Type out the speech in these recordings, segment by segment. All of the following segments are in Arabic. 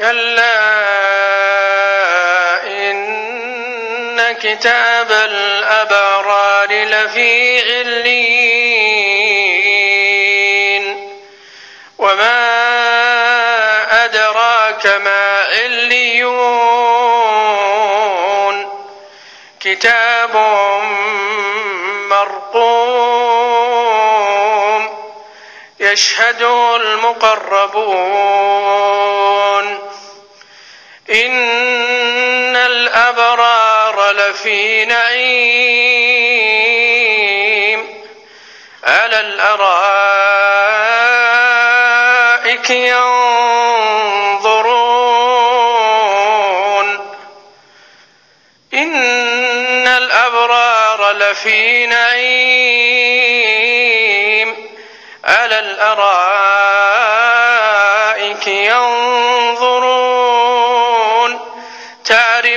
كلا إن كتاب الأبرار لفي علين وما أدراك ما عليون. كتاب مرقوم يشهده المقربون. إن الأبرار لفي نعيم. على الأرائك ينظرون. إن الأبرار لفي نعيم. على الأرائك ينظرون.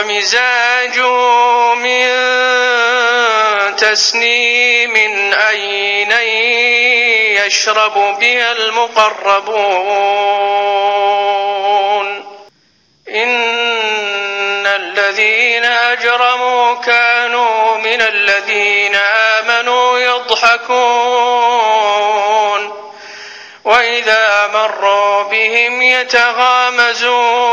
ومزاجه من تسنيم أين يشرب بها المقربون. إن الذين أجرموا كانوا من الذين آمنوا يضحكون. وإذا مروا بهم يتغامزون.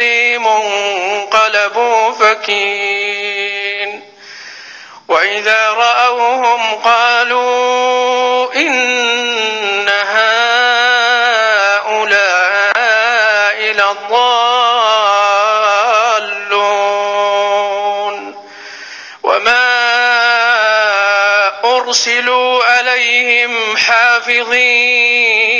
الذي منقلبوا فكين وإذا رأوهم قالوا إن هؤلاء لضالون وما أرسلوا عليهم حافظين